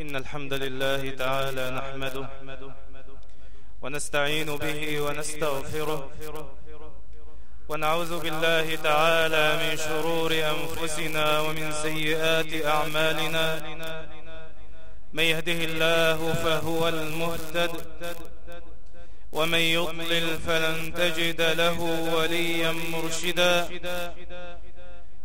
إن الحمد لله تعالى نحمده ونستعين به ونستغفره ونعوذ بالله تعالى من شرور أنفسنا ومن سيئات أعمالنا من يهده الله فهو المهتد ومن يضلل فلن تجد له وليا مرشدا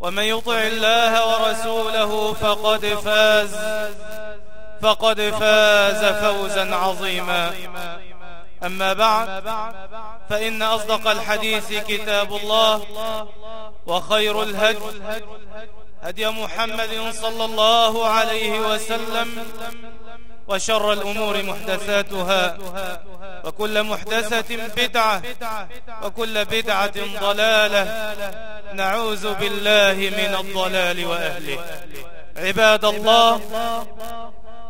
ومن يطع الله ورسوله فقد فاز فقد فاز فوزا عظيما. أما بعد فإن أصدق الحديث كتاب الله وخير الهدي هدي محمد صلى الله عليه وسلم وشر الأمور محدثاتها. وكل محدثة بدعة. وكل بدعة ضلالة. نعوذ بالله من الضلال وأهله. عباد الله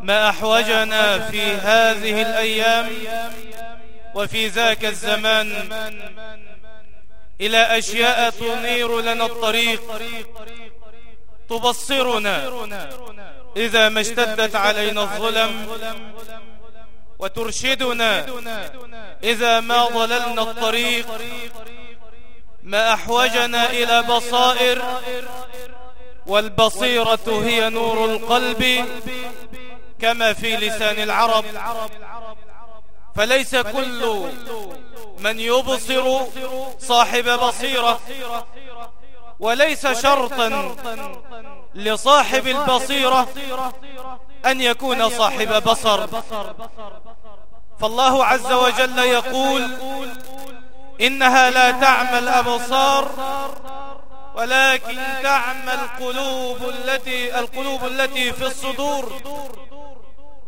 ما أحوجنا في هذه الأيام وفي ذاك الزمان إلى أشياء تنير لنا الطريق. تبصرنا. إذا ما اشتدت علينا الظلم وترشدنا إذا ما ضللنا الطريق ما أحوجنا إلى بصائر والبصيرة هي نور القلب كما في لسان العرب. فليس كل من يبصر صاحب بصيرة وليس شرطا لصاحب البصيرة أن يكون صاحب بصر. فالله عز وجل يقول إنها لا تعمى الأبصار ولكن تعمى القلوب التي القلوب التي في الصدور.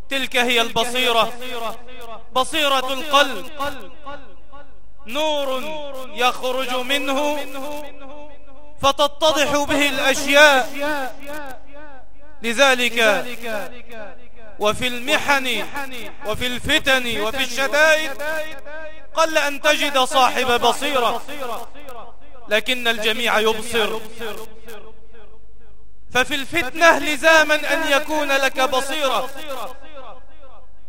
تلك هي البصيرة. بصيرة القلب. نور يخرج منه. فتتضح به الأشياء. لذلك وفي المحن وفي الفتن وفي الشدائد قل أن تجد صاحب بصيرة لكن الجميع يبصر. ففي الفتنة لزاما أن يكون لك بصيرة.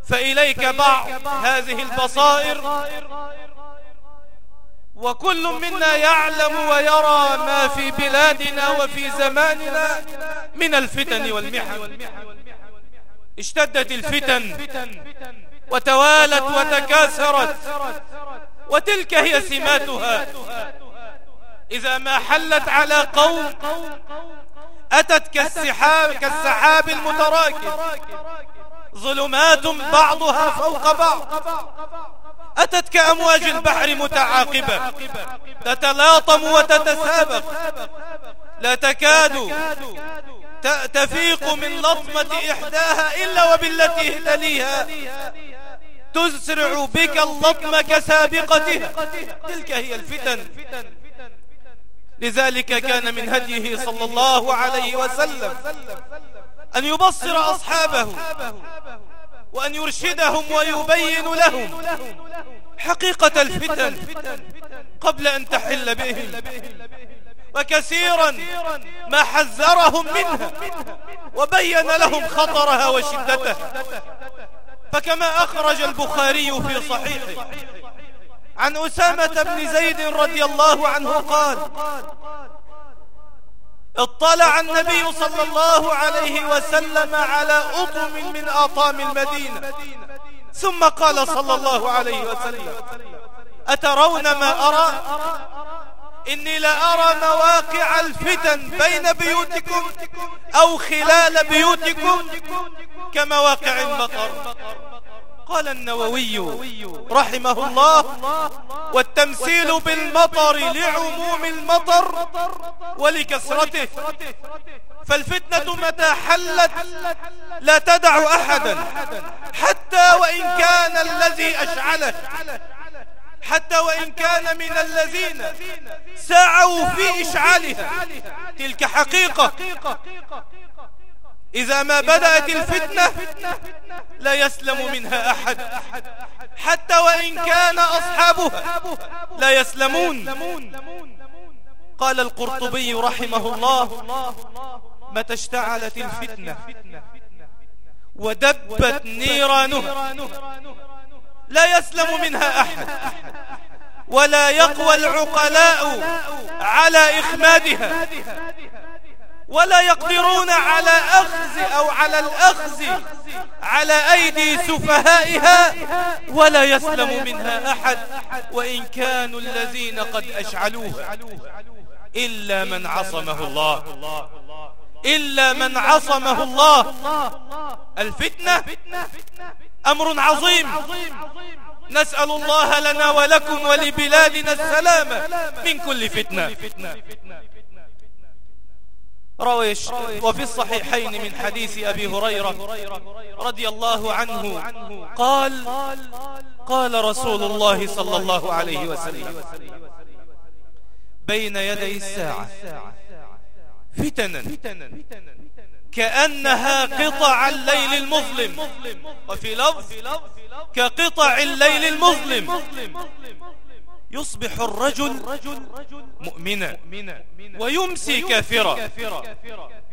فإليك بعض هذه البصائر وكل منا يعلم ويرى ما في بلادنا وفي زماننا من الفتن والمحن. اشتدت الفتن وتوالت وتكاثرت وتلك هي سماتها. إذا ما حلت على قوم أتت كالسحاب, كالسحاب المتراكم ظلمات بعضها فوق بعض. أتت كأمواج البحر متعاقبة. تتلاطم وتتسابق. لا تكاد تفيق من لطمة إحداها إلا وبالتي تليها تسرع بك اللطم كسابقتها تلك هي الفتن. لذلك كان من هديه صلى الله عليه وسلم أن يبصر أصحابه. وأن يرشدهم ويبين لهم حقيقة الفتن قبل أن تحل بهم. وكثيرا ما حذرهم منها وبين لهم خطرها وشدتها. فكما أخرج البخاري في صحيحه عن أسامة بن زيد رضي الله عنه قال اطلع النبي صلى الله عليه وسلم على أطم من أطام المدينة. ثم قال صلى الله عليه وسلم أترون ما أرى؟ إني لأرى مواقع الفتن بين بيوتكم أو خلال بيوتكم كمواقع المطر. قال النووي رحمه الله والتمثيل بالمطر لعموم المطر ولكسرته. فالفتنة متى حلت؟ لا تدع أحدا. حتى وإن كان الذي أشعله حتى وإن كان من الذين سعوا في إشعالها. تلك حقيقة. إذا ما بدأت الفتنة لا يسلم منها أحد. حتى وإن كان أصحابها لا يسلمون. قال القرطبي رحمه الله متى اشتعلت الفتنة؟ ودبت نيرانها لا يسلم منها أحد. ولا يقوى العقلاء على إخمادها. ولا يقدرون على أخذ أو على الأخذ على أيدي سفهائها ولا يسلم منها أحد وإن كانوا الذين قد أشعلوها إلا من عصمه الله إلا من عصمه الله. الفتنة أمر عظيم. نسأل الله لنا ولكم ولبلادنا السلامة من كل فتنة. روي وفي الصحيحين من حديث أبي هريرة رضي الله عنه قال قال رسول الله صلى الله عليه وسلم بين يدي الساعة فتنا كأنها قطع الليل المظلم وفي لفظ كقطع الليل المظلم يصبح الرجل مؤمنا ويمسي كافرا.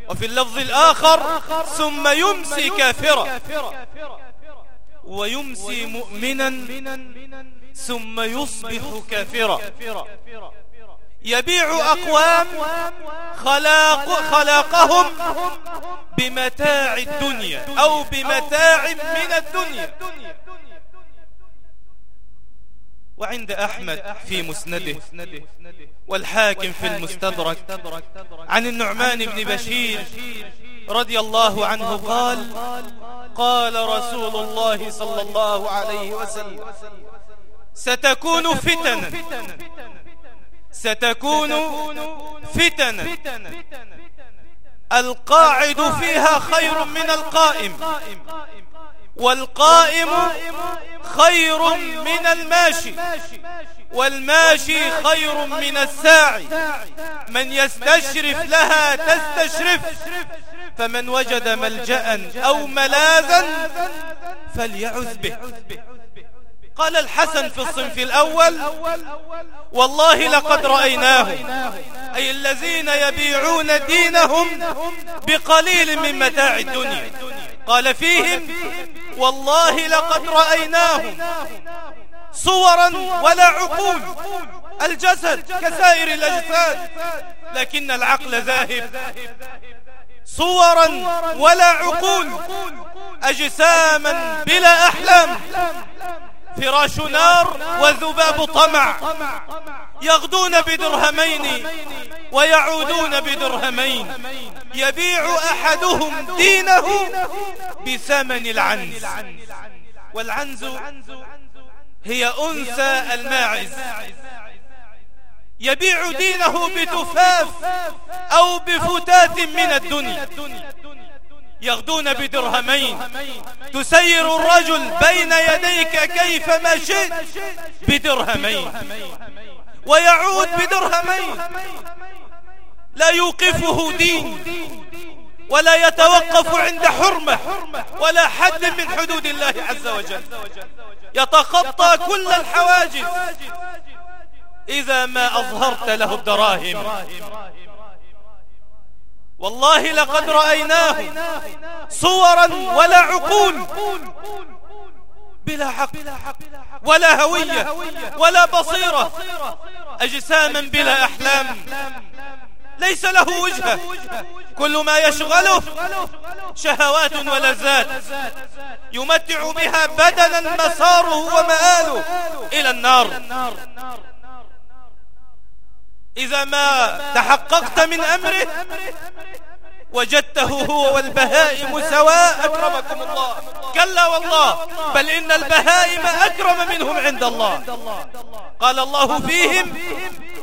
وفي اللفظ الآخر ثم يمسي كافرا. ويمسي مؤمنا ثم يصبح كافرا. يبيع أقوام خلاق خلاقهم بمتاع الدنيا أو بمتاع من الدنيا. وعند أحمد في مسنده. والحاكم في المستدرك. عن النعمان بن بشير رضي الله عنه قال قال رسول الله صلى الله عليه وسلم ستكون فتنة ستكون فتنة القاعد فيها خير من القائم. والقائم خير من الماشي والماشي خير من الساعي. من يستشرف لها تستشرف فمن وجد ملجأ أو ملاذا فليعذ به. قال الحسن في الصنف الأول والله لقد رأيناهم. أي الذين يبيعون دينهم بقليل من متاع الدنيا. قال فيهم والله لقد رأيناهم. صورا ولا عقول. الجسد كسائر الأجساد لكن العقل ذاهب. صورا ولا عقول. أجساما بلا أحلام. فراش نار وذباب طمع. يغدون بدرهمين ويعودون بدرهمين. يبيع أحدهم دينه بثمن العنز. والعنز هي أنثى الماعز. يبيع دينه بتفاف أو بفتات من الدنيا. يغدون بدرهمين. تسير الرجل بين يديك كيفما شئت بدرهمين. ويعود بدرهمين. لا يوقفه دين ولا يتوقف عند حرمة ولا حد من حدود الله عز وجل. يتخطى كل الحواجز. إذا ما أظهرت له الدراهم والله لقد رأيناه صورا ولا عقول بلا حق ولا هوية ولا بصيرة أجساما بلا أحلام. ليس له وجهة كل ما يشغله شهوات ولذات يمتع بها بدنا مساره ومآله إلى النار. إذا ما تحققت من أمره وجدته هو والبهائم سواء أكرمكم الله. كلا والله بل إن البهائم أكرم منهم عند الله. قال الله فيهم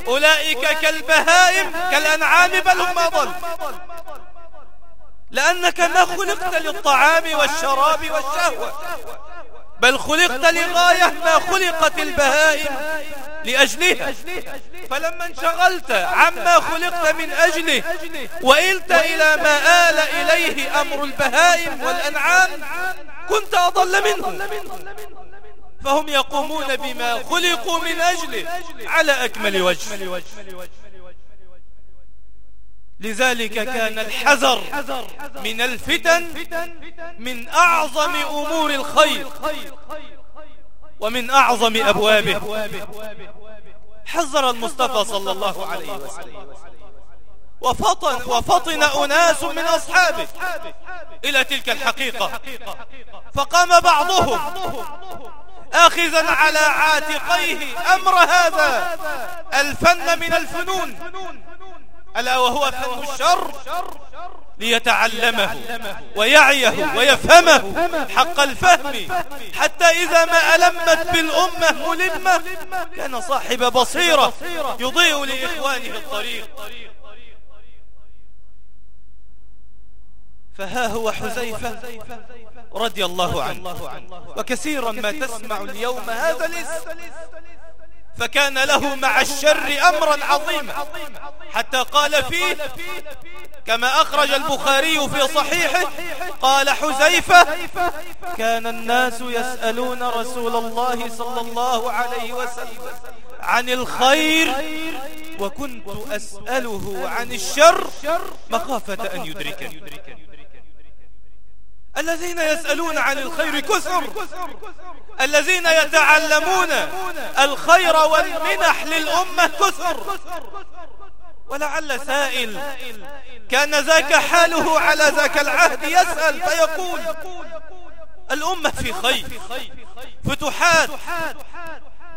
أولئك كالبهائم كالأنعام بل هم أضل. لأنك ما خلقت للطعام والشراب والشهوة. بل خلقت لغاية ما خلقت البهائم لأجلها فلما انشغلت عما خلقت من أجله وإلت إلى ما آل إليه أمر البهائم والأنعام كنت أضل منهم. فهم يقومون بما خلقوا من أجله على أكمل وجه. لذلك كان الحذر من الفتن من أعظم أمور الخير. ومن أعظم أبوابه. حذر المصطفى صلى الله عليه وسلم. وفطن, وفطن أناس من أصحابه إلى تلك الحقيقة. فقام بعضهم آخذا على عاتقيه أمر هذا. الفن من الفنون. ألا وهو فن الشر ليتعلمه ويعيه ويفهمه حق الفهم. حتى إذا ما ألمت بالأمة ملمة كان صاحب بصيرة يضيء لإخوانه الطريق. فها هو حزيفة رضي الله عنه وكثيرا ما تسمع اليوم هذا الاسم. فكان له مع الشر أمرا عظيما. حتى قال فيه كما أخرج البخاري في صحيحه قال حزيفة كان الناس يسألون رسول الله صلى الله عليه وسلم عن الخير وكنت أسأله عن الشر مخافة أن يدركني. الذين يسألون عن الخير كثر الذين يتعلمون الخير والمنح للأمة كثر ولعل سائل كان ذاك حاله على ذاك العهد يسأل فيقول الأمة في خير فتوحات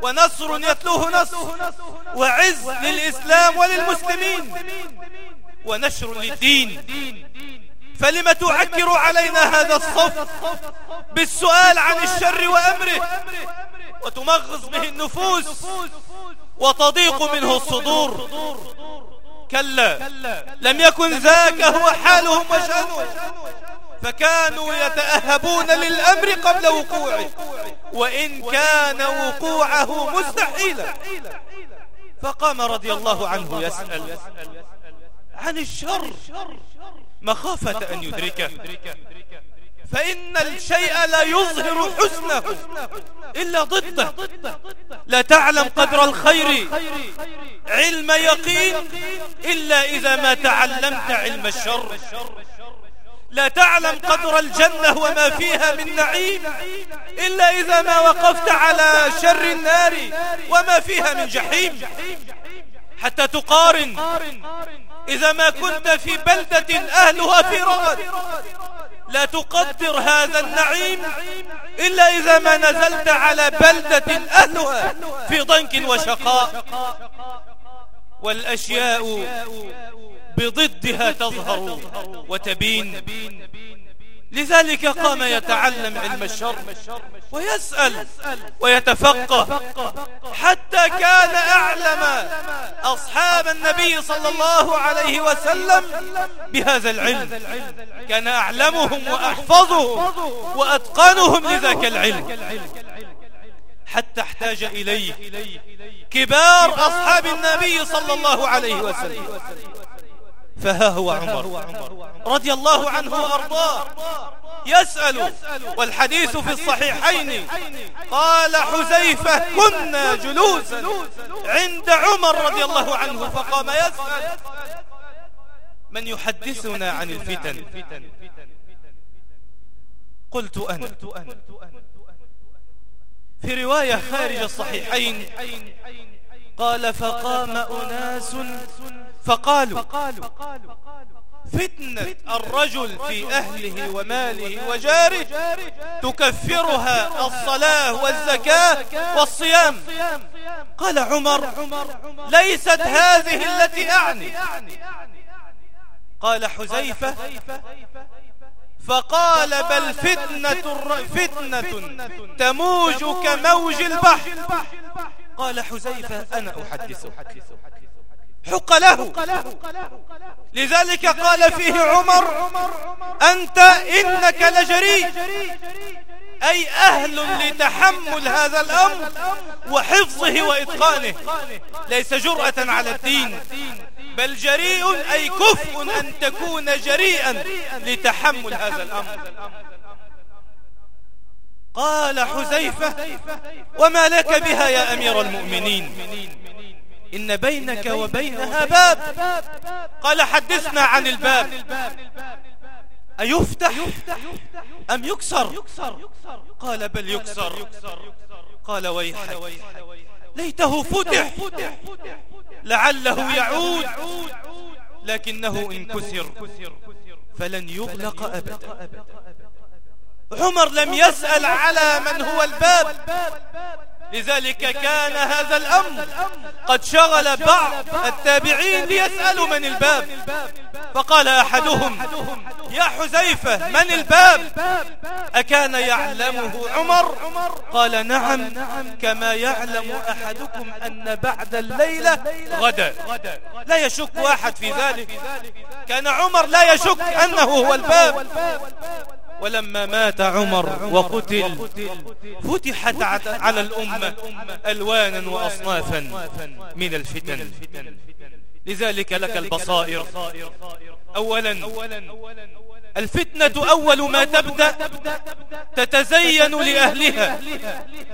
ونصر يتلوه نصر وعز للإسلام وللمسلمين ونشر للدين. فلم تعكر علينا هذا الصف بالسؤال عن الشر وأمره؟ وتمغص به النفوس وتضيق منه الصدور. كلا لم يكن ذاك هو حالهم وشأنهم. فكانوا يتأهبون للأمر قبل وقوعه وإن كان وقوعه مستحيلا. فقام رضي الله عنه يسأل عن الشر. مخافة أن يدركه. فإن الشيء لا يظهر حسنه إلا ضده. لا تعلم قدر الخير. علم يقين. إلا إذا ما تعلمت علم الشر. لا تعلم قدر الجنة وما فيها من نعيم. إلا إذا ما وقفت على شر النار وما فيها من جحيم. حتى تقارن. إذا ما كنت في بلدة أهلها في رغد لا تقدر هذا النعيم إلا إذا ما نزلت على بلدة أهلها في ضنك وشقاء. والأشياء بضدها تظهر وتبين. لذلك قام يتعلم علم الشر ويسأل ويتفقه. حتى كان أعلم أصحاب النبي صلى الله عليه وسلم بهذا العلم. كان أعلمهم وأحفظهم وأتقنهم لذاك العلم. حتى احتاج إليه. كبار أصحاب النبي صلى الله عليه وسلم. فها هو عمر. رضي الله عنه وأرضاه. يسأل والحديث في الصحيحين. قال حزيفة كنا جلوسا عند عمر رضي الله عنه فقام يسأل من يحدثنا عن الفتن؟ قلت أنا. في رواية خارج الصحيحين قال فقام أناس فقالوا فتنة الرجل في أهله وماله وجاره تكفرها الصلاة والزكاة والصيام. قال عمر ليست هذه التي أعني. قال حزيفة فقال بل فتنة, فتنة تموج كموج البحر. قال حزيفة أنا أحدثك حق له لذلك قال فيه عمر أنت إنك لجري. أي أهل لتحمل هذا الأمر وحفظه وإتقانه. ليس جرأة على الدين بل جريء أي كفء أن تكون جريئا لتحمل هذا الأمر. قال حزيفة وما لك بها يا أمير المؤمنين؟ إن بينك وبينها باب. قال حدثنا عن الباب. أيفتح أم يكسر؟ قال بل يكسر. قال ويحك. ليته فتح. لعله يعود. لكنه إن كسر. فلن يغلق أبدا. عمر لم يسأل على من هو الباب. لذلك كان هذا الأمر. قد شغل بعض التابعين ليسألوا من الباب. فقال أحدهم يا حزيفة من الباب؟ أكان يعلمه عمر؟ قال نعم كما يعلم أحدكم أن بعد الليلة غدا. لا يشك واحد في ذلك. كان عمر لا يشك أنه هو الباب. ولما مات عمر وقتل فتحت على الأمة ألوانا وأصنافا من الفتن. لذلك لك البصائر. أولا الفتنة أول ما تبدأ تتزين لأهلها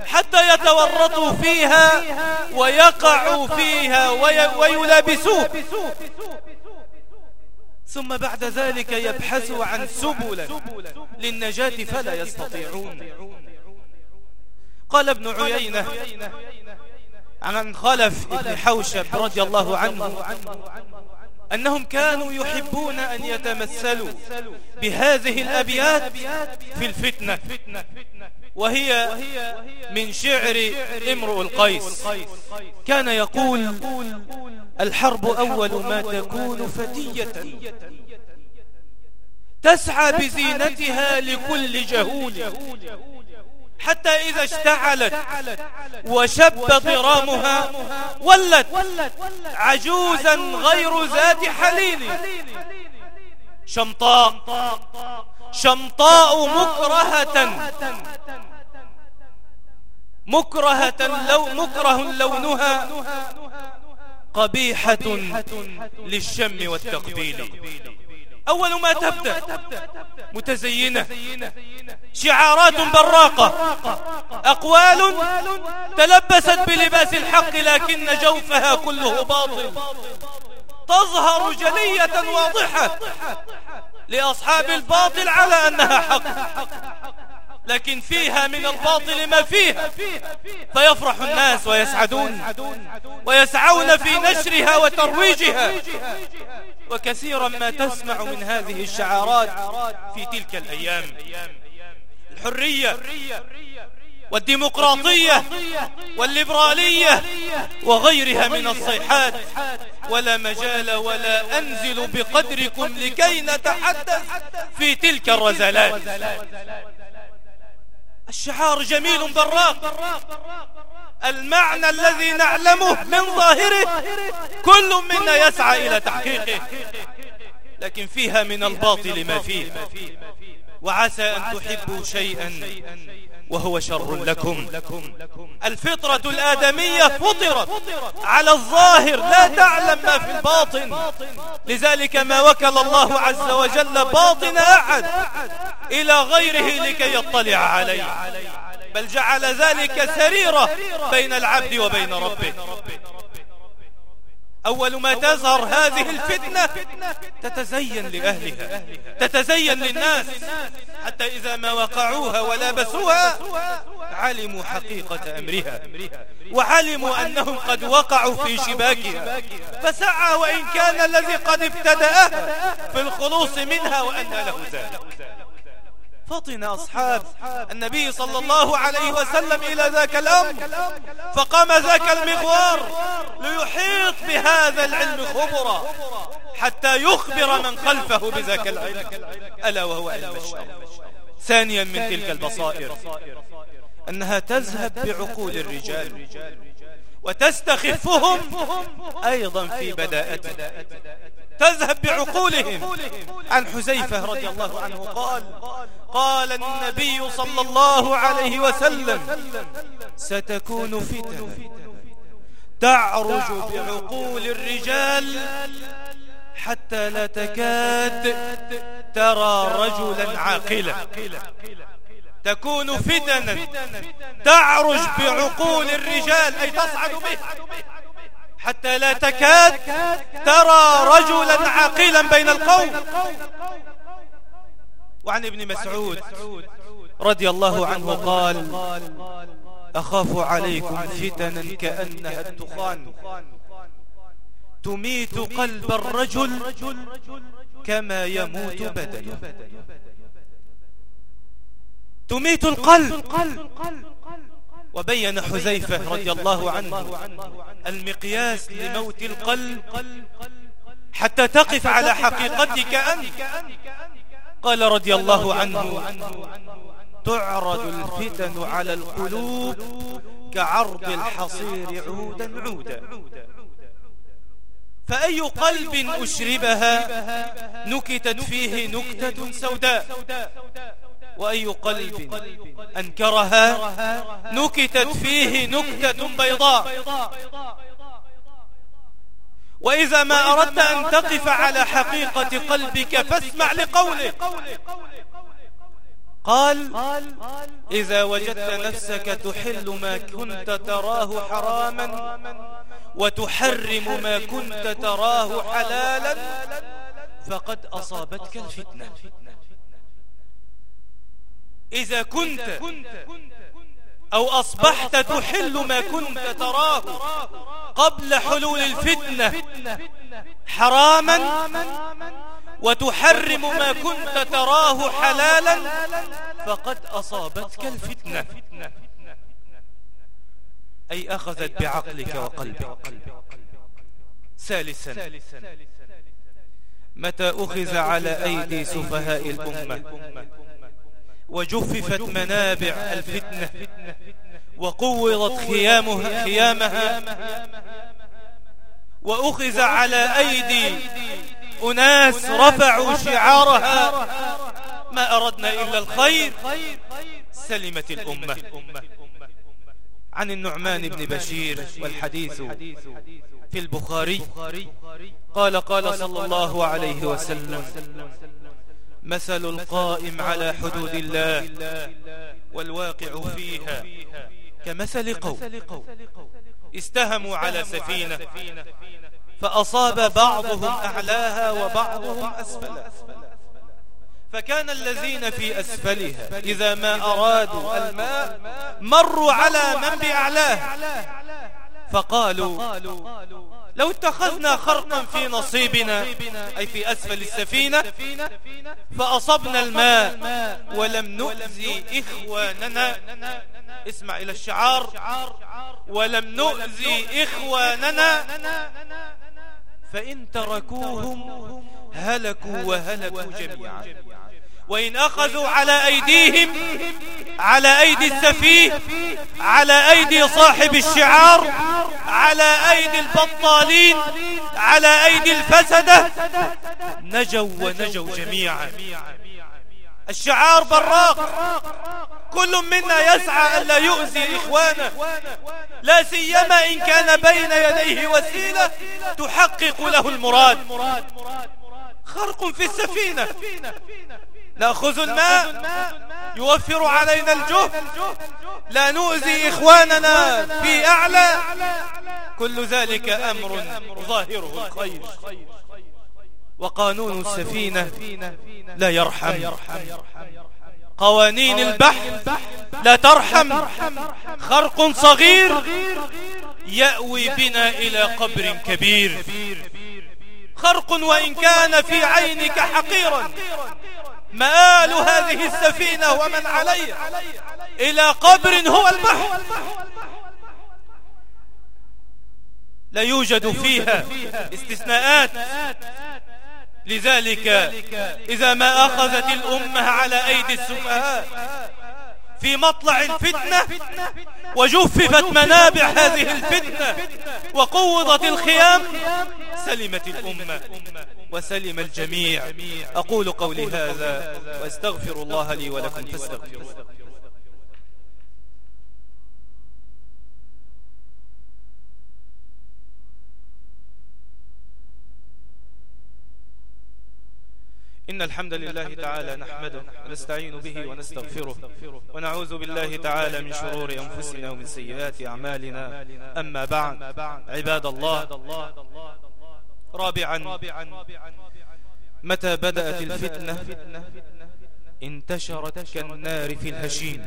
حتى يتورطوا فيها ويقعوا فيها ويلابسوه. ثم بعد ذلك يبحثوا عن سبل للنجاة فلا يستطيعون. قال ابن عيينة عن خلف ابن حوشب رضي الله عنه أنهم كانوا يحبون أن يتمثلوا بهذه الأبيات في الفتنة. وهي من شعر امرؤ القيس. كان يقول الحرب أول ما تكون فتية. تسعى بزينتها لكل جهول. حتى إذا اشتعلت وشب ضرامها ولت عجوزا غير ذات حليل. شمطاء. شمطاء مكرهة. مكرهة لو مكره لونها قبيحة للشم والتقبيل. أول ما تبدأ متزينة. شعارات براقة. أقوال تلبست بلباس الحق لكن جوفها كله باطل. تظهر جلية واضحة. لأصحاب الباطل على أنها حق. لكن فيها من الباطل ما فيها. فيفرح الناس ويسعدون. ويسعون في نشرها وترويجها. وكثيرا ما تسمع من هذه الشعارات في تلك الأيام. الحرية والديمقراطية والليبرالية وغيرها من الصيحات. ولا مجال ولا أنزل بقدركم لكي نتحدث في تلك الرزلات. الشعار جميل براق. المعنى الذي نعلمه من ظاهره كل منا يسعى إلى تحقيقه لكن فيها من الباطل ما فيه. وعسى أن تحبوا شيئا. وهو شر لكم. الفطرة الآدمية فطرت على الظاهر. لا تعلم ما في الباطن. لذلك ما وكل الله عز وجل باطن أحد إلى غيره لكي يطلع عليه. بل جعل ذلك سريرة بين العبد وبين ربه. أول ما تظهر هذه الفتنة تتزين لأهلها تتزين للناس. حتى إذا ما وقعوها ولابسوها علموا حقيقة أمرها. وعلموا أنهم قد وقعوا في شباكها. فسعى وإن كان الذي قد ابتدأه في الخلوص منها وأن له ذلك. فطن أصحاب النبي صلى الله عليه وسلم إلى ذاك الأمر. فقام ذاك المغوار ليحيط بهذا العلم خبرا حتى يخبر من خلفه بذاك العلم. ألا وهو علم الشرع ثانيا من تلك البصائر. أنها تذهب بعقول الرجال. وتستخفهم أيضا في بداءته تذهب بعقولهم. عن حزيفة رضي الله عنه قال قال النبي صلى الله عليه وسلم ستكون فتن تعرج بعقول الرجال حتى لا تكاد ترى رجلا عاقلا. تكون فتنا. تعرج بعقول الرجال أي تصعد به. حتى لا تكاد ترى رجلا عاقلا بين القوم. وعن ابن مسعود رضي الله عنه قال أخاف عليكم فتنا كأنها الدخان. تميت قلب الرجل كما يموت بدنه. تميت القلب وبين حذيفة رضي الله عنه. المقياس لموت القلب. حتى تقف على حقيقتك أنت. قال رضي الله عنه تعرض الفتن على القلوب كعرض الحصير عودا عودا. فأي قلب أشربها؟ نكتت فيه نكتة سوداء. وأي قلب أنكرها نكتت فيه نكتة بيضاء. وإذا ما أردت أن تقف على حقيقة قلبك فاسمع لقوله قال إذا وجدت نفسك تحل ما كنت تراه حراما وتحرم ما كنت تراه حلالا فقد أصابتك الفتنة. إذا كنت أو أصبحت تحل ما كنت تراه قبل حلول الفتنة حراما وتحرم ما كنت تراه حلالا فقد أصابتك الفتنة. أي أخذت بعقلك وقلبك. ثالثا. متى أخذ على أيدي سفهاء الأمة؟ وجففت منابع الفتنة. وقوضت خيامها, خيامها. وأخذ على أيدي أناس رفعوا شعارها. ما أردنا إلا الخير. سلمت الأمة. عن النعمان بن بشير والحديث. في البخاري. قال قال صلى الله عليه وسلم مثل القائم على حدود الله والواقع فيها كمثل قوم استهموا على سفينة فأصاب بعضهم أعلاها وبعضهم أسفلها فكان الذين في أسفلها إذا ما أرادوا الماء مروا على من بأعلاه فقالوا لو اتخذنا خرقا في نصيبنا أي في أسفل السفينة فأصبنا الماء ولم نؤذي إخواننا. اسمع إلى الشعار. ولم نؤذي إخواننا. فإن تركوهم هلكوا وهلكوا جميعا. وإن أخذوا على أيديهم على أيدي السفيه على أيدي صاحب الشعار على أيدي البطالين على أيدي الفسدة نجوا ونجوا جميعا. الشعار براق كل منا يسعى ألا يؤذي إخوانه. لا سيما إن كان بين يديه وسيلة تحقق له المراد. خرق في السفينة. نأخذ الماء يوفر علينا الجهد. لا نؤذي إخواننا في أعلى. كل ذلك أمر ظاهره الخير وقانون السفينة لا يرحم. قوانين البحر لا ترحم. خرق صغير يأوي بنا إلى قبر كبير. خرق وإن كان في عينك حقيرا. مآل هذه السفينة ومن عليها. إلى قبر هو البحر. لا يوجد فيها استثناءات. لذلك إذا ما أخذت الأمة على أيدي السفهاء في مطلع الفتنة وجففت منابع هذه الفتنة وقوضت الخيام سلمت الأمة وسلم الجميع. أقول قولي هذا واستغفر الله لي ولكم فاستغفروه. إن الحمد لله تعالى نحمده ونستعين به ونستغفره ونعوذ بالله تعالى من شرور أنفسنا ومن سيئات أعمالنا. أما بعد عباد الله رابعا. متى بدأت الفتنة؟ انتشرت كالنار في الهشيم.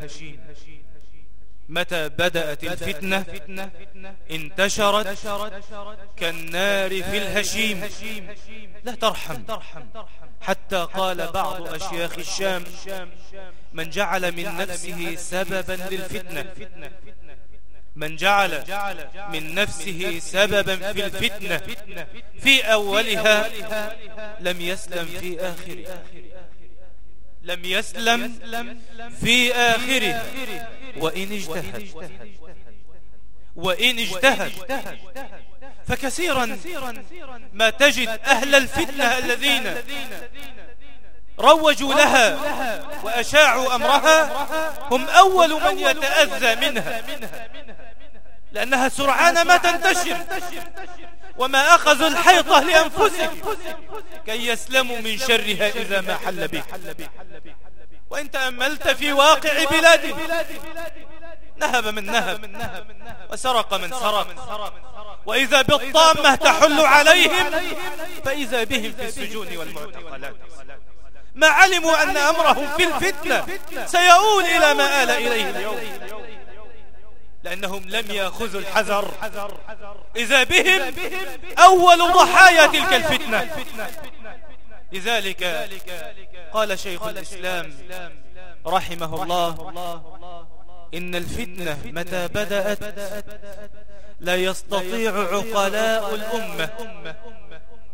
متى بدأت الفتنة؟ انتشرت كالنار في الهشيم. لا ترحم. حتى قال بعض أشياخ الشام من جعل من نفسه سببا للفتنة من جعل من نفسه سببا في الفتنة في أولها لم يسلم في آخره لم يسلم في آخره. وإن اجتهد. وإن اجتهد. فكثيرا ما تجد أهل الفتنة الذين روجوا لها وأشاعوا أمرها هم أول من يتأذى منها لأنها سرعان ما تنتشر. وما أخذوا الحيطة لأنفسهم. كي يسلموا من شرها إذا ما حل به وإن تأملت في واقع بلاد نهب من نهب وسرق من سرق. وإذا بالطامة تحل عليهم فإذا بهم في السجون والمعتقلات. ما علموا أن أمرهم في الفتنة سيؤول إلى ما آل إليه اليوم. لأنهم لم يأخذوا الحذر. إذا بهم أول ضحايا تلك الفتنة. لذلك قال شيخ الإسلام رحمه الله إن الفتنة متى بدأت لا يستطيع عقلاء الأمة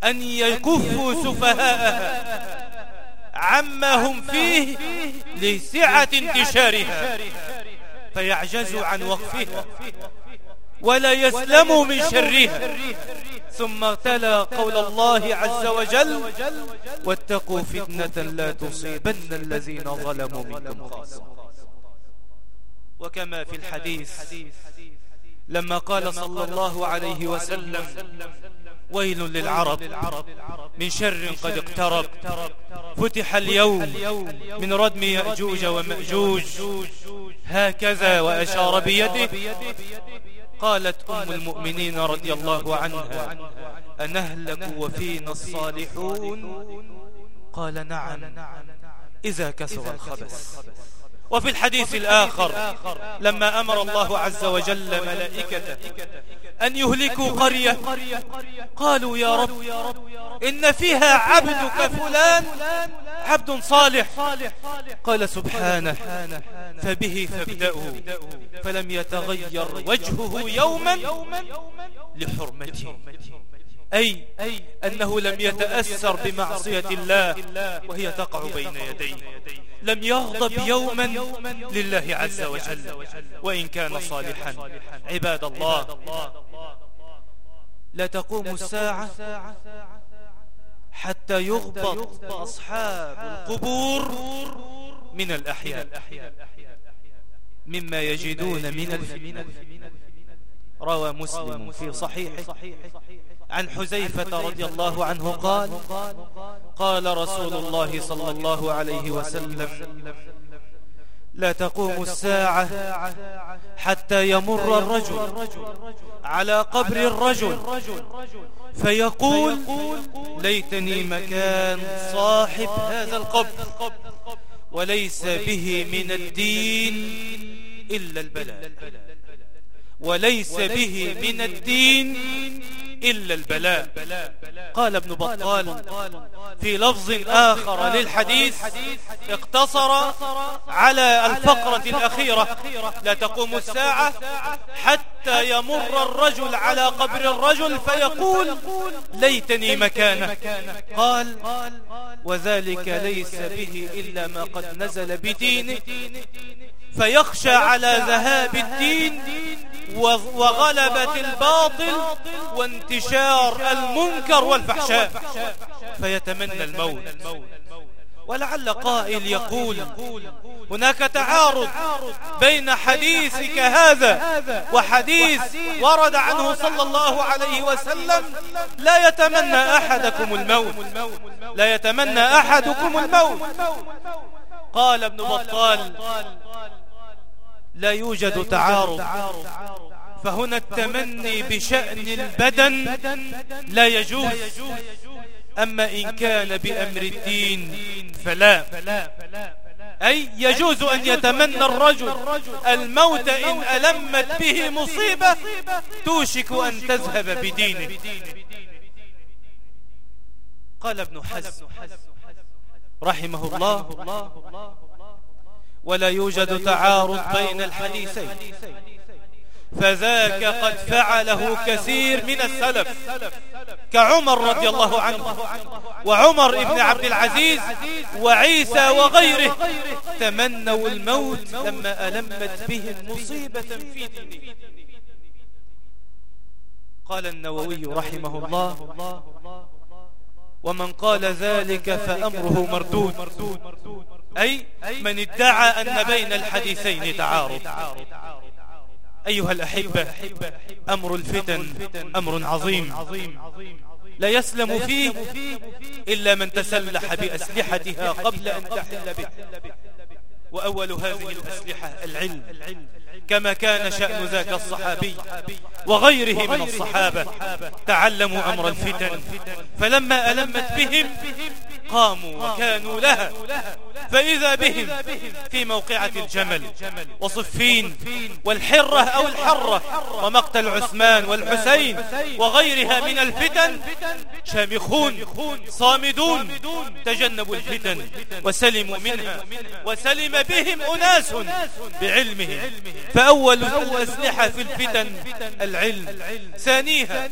أن يكفوا سفهاءها عما هم فيه لسعة انتشارها. فيعجزوا عن وقفها ولا يسلموا من شرها ثم تلا قول الله عز وجل واتقوا فتنة لا تصيبن الذين ظلموا منكم خاصة. وكما في الحديث لما قال صلى الله عليه وسلم ويل للعرب. من شر قد اقترب. فتح اليوم من ردم يأجوج ومأجوج. هكذا وأشار بيده. قالت أم المؤمنين رضي الله عنها أنهلك وفينا الصالحون قال نعم. إذا كثر الخبث. وفي الحديث الآخر لما أمر الله عز وجل ملائكته أن يهلكوا قرية قالوا يا رب إن فيها عبدك فلان عبد صالح. قال سبحانه فبه فابدأوا فلم يتغير وجهه يوما لحرمته. أي أنه لم يتأثر بمعصية الله وهي تقع بين يديه. لم يغضب يوما لله عز وجل. وإن كان صالحا عباد الله لا تقوم الساعة حتى يغبط أصحاب القبور من الأحياء. مما يجدون من الفتنة. روى مسلم في صحيحه. عن حزيفة رضي الله عنه قال قال رسول الله صلى الله عليه وسلم لا تقوم الساعة حتى يمر الرجل على قبر الرجل فيقول ليتني مكان صاحب هذا القبر وليس به من الدين إلا البلاء. وليس به من الدين إلا البلاء. قال ابن بطال في لفظ آخر للحديث اقتصر على الفقرة الأخيرة. لا تقوم الساعة حتى يمر الرجل على قبر الرجل فيقول ليتني مكانه. قال وذلك ليس به إلا ما قد نزل بدينه. فيخشى على ذهاب الدين وغلبة الباطل وانتشار المنكر والفحشاء. فيتمنى الموت. ولعل قائل يقول هناك تعارض بين حديثك هذا وحديث ورد عنه صلى الله عليه وسلم لا يتمنى أحدكم الموت. لا يتمنى أحدكم الموت. قال ابن بطال لا يوجد تعارض. فهنا التمني بشأن البدن لا يجوز. أما إن كان بأمر الدين فلا. أي يجوز أن يتمنى الرجل. الموت إن ألمت به مصيبة توشك أن تذهب بدينه قال ابن حزم رحمه الله. ولا يوجد تعارض بين الحديثين. فذاك قد فعله كثير من السلف. كعمر رضي الله عنه. وعمر ابن عبد العزيز وعيسى وغيره تمنوا الموت لما ألمت بهم مصيبة في دينه قال النووي رحمه الله ومن قال ذلك فأمره مردود. أي من ادعى أن بين الحديثين تعارض. أيها الأحبة أمر الفتن أمر عظيم. لا يسلم فيه إلا من تسلح بأسلحتها قبل أن تحل به. وأول هذه الأسلحة العلم كما كان شأن ذاك الصحابي وغيره من الصحابة تعلموا أمر الفتن فلما ألمت بهم قاموا وكانوا لها. فإذا بهم في موقعة الجمل وصفين والحرة أو الحرة ومقتل عثمان والحسين وغيرها من الفتن شامخون صامدون تجنبوا الفتن وسلموا منها. وسلم بهم أناس بعلمهم. فأول الأسلحة في الفتن العلم. ثانيها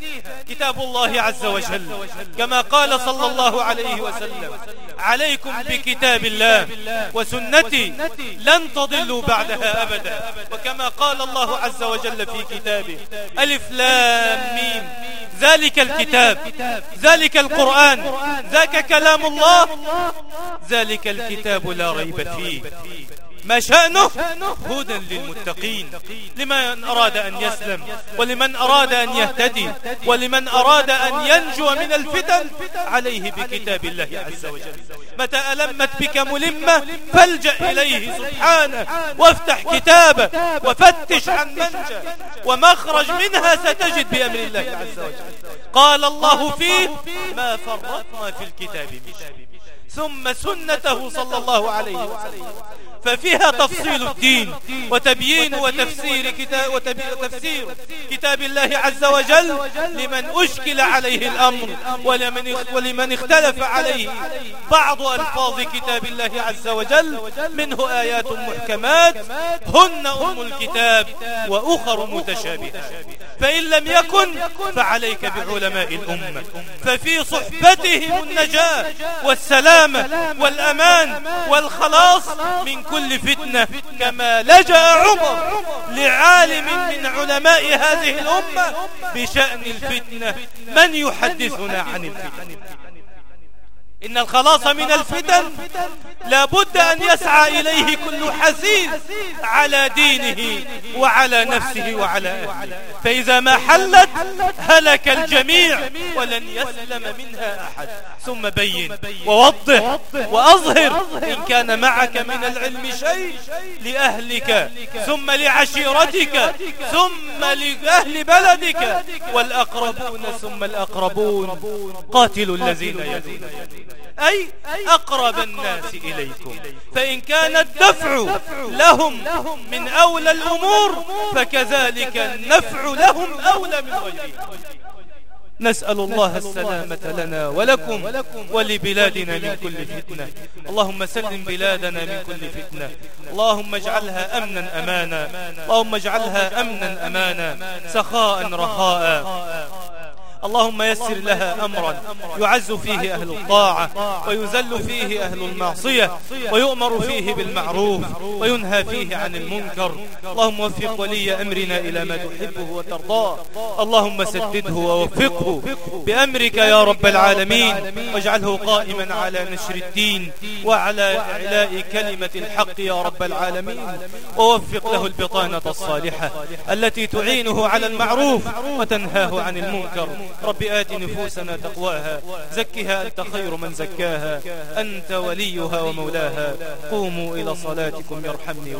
كتاب الله عز وجل. كما قال صلى الله عليه وسلم عليكم بكتاب الله وسنتي لن تضلوا بعدها أبدا. وكما قال الله عز وجل في كتابه ألف لام ميم. ذلك الكتاب ذلك القرآن ذاك كلام الله ذلك الكتاب لا ريب فيه. ما شأنه؟ هدى للمتقين. لمن أراد أن يسلم. ولمن أراد أن يهتدي. ولمن أراد أن ينجو من الفتن عليه بكتاب الله عز وجل. متى ألمت بك ملمة فالجأ إليه سبحانه. وافتح كتابه وفتش عن منجا ومخرج منها ستجد بأمر الله عز وجل. قال الله فيه ما فرطنا في الكتاب ثم سنته صلى الله عليه وسلم. ففيها تفصيل الدين وتبيين وتفسير كتاب, وتفسير كتاب الله عز وجل لمن أشكل عليه الأمر ولمن, ولمن اختلف عليه بعض ألفاظ كتاب الله عز وجل. منه آيات محكمات. هن أم الكتاب وأخر متشابهات فإن لم يكن فعليك بعلماء الأمة. ففي صحبتهم النجاة والسلامة والأمان والخلاص من كل فتنة كما لجأ عمر لعالم من علماء هذه الأمة بشأن الفتنة. من يحدثنا عن الفتنة؟ إن الخلاص من الفتن لابد أن يسعى إليه كل حسيس على دينه وعلى نفسه وعلى أهله. فإذا ما حلت هلك الجميع ولن يسلم منها أحد. ثم بين ووضح وأظهر إن كان معك من العلم شيء لأهلك ثم لعشيرتك ثم لأهل بلدك والأقربون ثم الأقربون. قاتلوا الذين يدون أي أقرب الناس إليكم. فإن كان الدفع لهم من أولى الأمور فكذلك النفع لهم أولى من غيرهم. نسأل الله السلامة لنا ولكم ولبلادنا من كل فتنة. اللهم سلم بلادنا من كل فتنة. اللهم اجعلها أمنا أمانا. اللهم اجعلها أمنا أمانا. سخاء رخاء. اللهم يسر لها أمرا يعز فيه أهل الطاعة ويزل فيه أهل المعصية ويؤمر فيه بالمعروف وينهى فيه عن المنكر. اللهم وفق ولي أمرنا إلى ما تحبه وترضاه. اللهم سدده ووفقه بأمرك يا رب العالمين. واجعله قائما على نشر الدين وعلى إعلاء كلمة الحق يا رب العالمين. ووفق له البطانة الصالحة التي تعينه على المعروف وتنهاه عن المنكر. رب آت نفوسنا تقواها زكها أنت خير من زكاها أنت وليها ومولاها قوموا إلى صلاتكم يرحمني